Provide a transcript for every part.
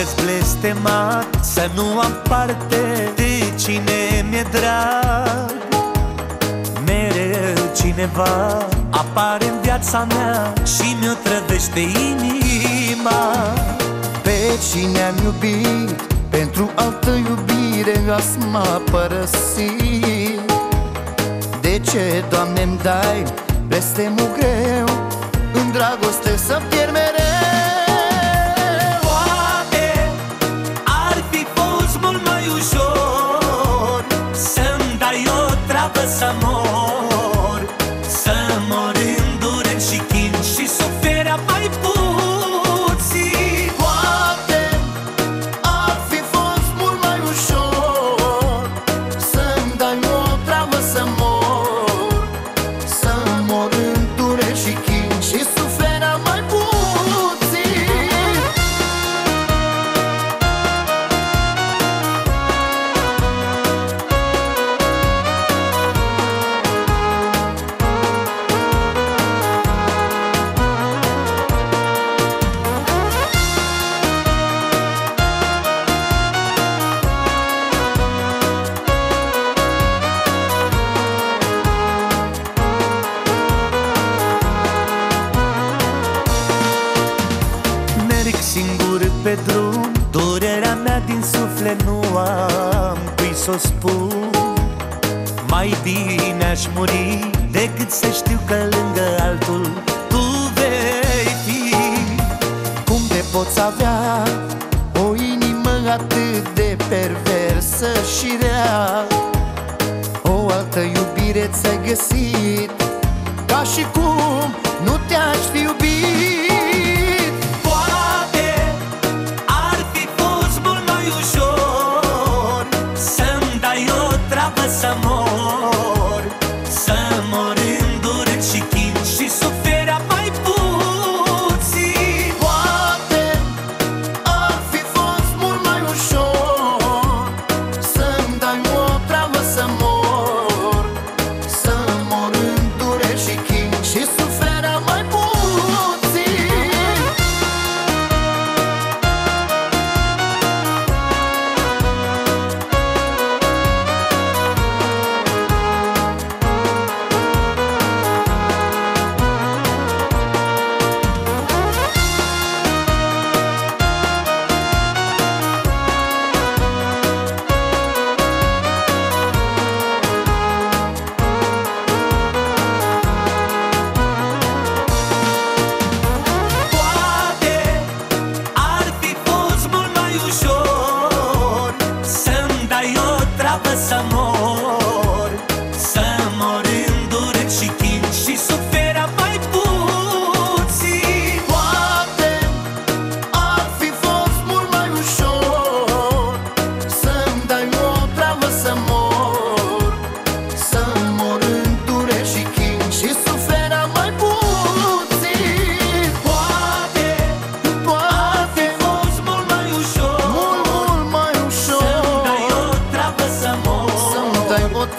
Parcă-ți blestemat Să nu am parte De cine mi-e drag. Mereu cineva Apare în viața mea Și mi-o trăvește inima. Pe cine am iubit Pentru altă iubire Azi m-a părăsit De ce, Doamne,-mi dai Blestemul greu În dragoste să pierd mereu pe drum Durerea mea din suflet nu am cui să o spun. Mai bine aș muri decât să știu că lângă altul tu vei fi. Cum de poți avea o inimă atât de perversă și rea? O altă iubire ți-ai găsit Ca și cum nu te-aș fi iubit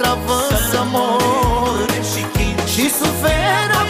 otravă să mor. Și sufer